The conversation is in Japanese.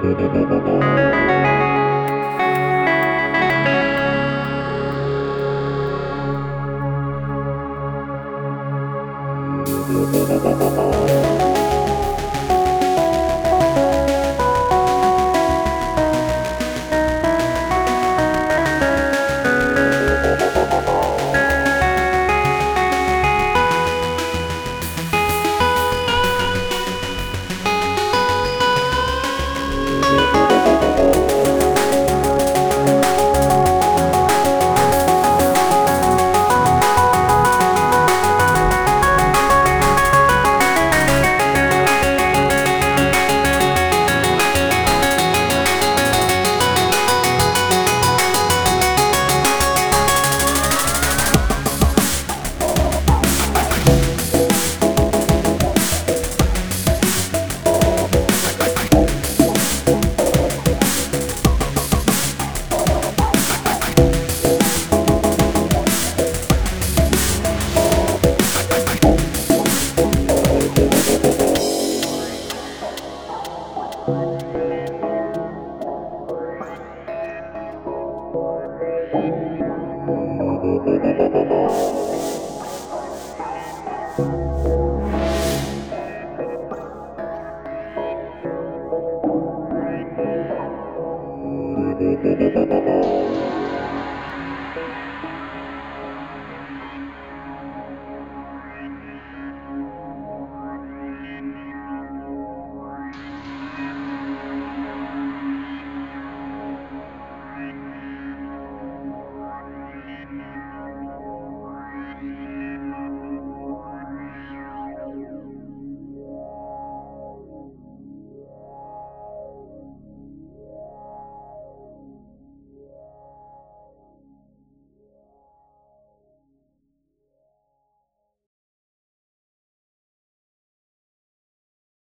どどどど。